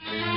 Yeah.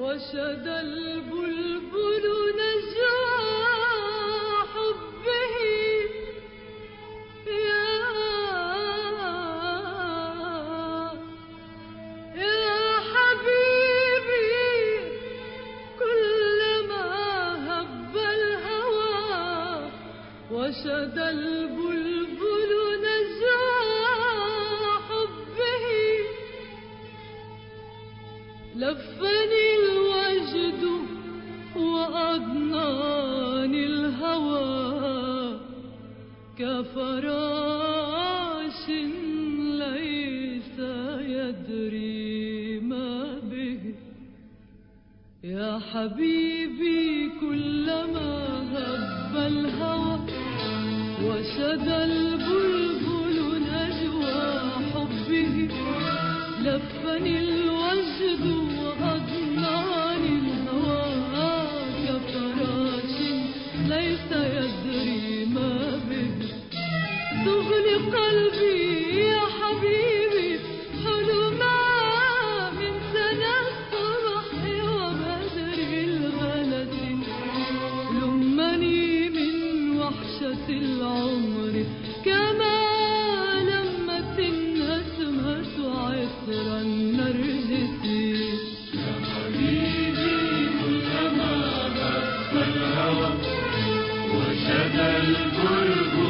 وشد البلبل نجاح حبه. يا يا حبيبي كلما هب الهوى وشد البلبل نجاح حبه. لفني كفراش ليس يدري ما به. يا حبيبي كلما هب الهوى وشد البلبل نجوى حبه لفني الوجد عمري. كما لما تنهس مهس وعطرا نرجسي. يا حبيبي كلما هف الهوى وشذا البلبل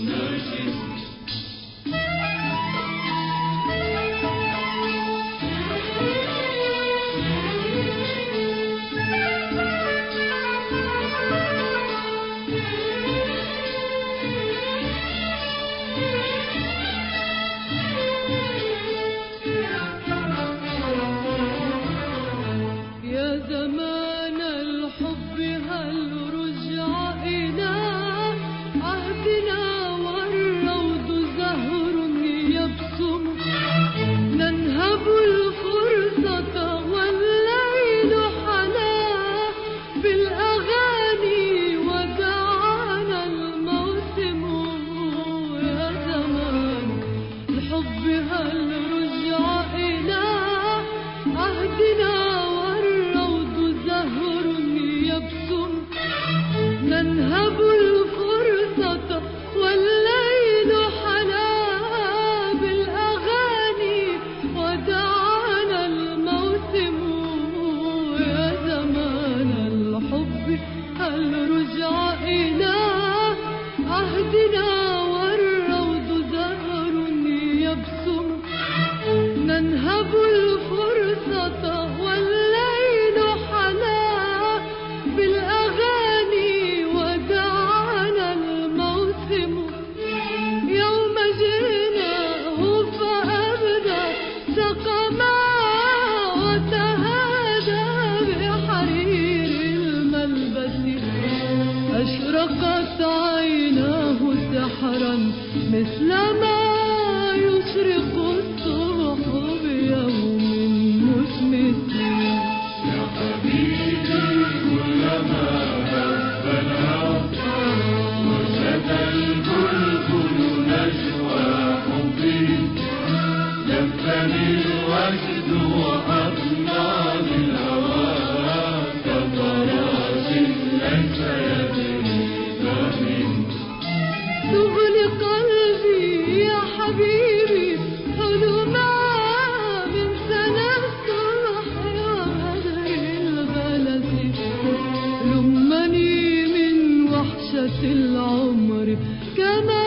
وتهاجى بحرير الملبس. أشرقت عيناه سحرا مثلما que me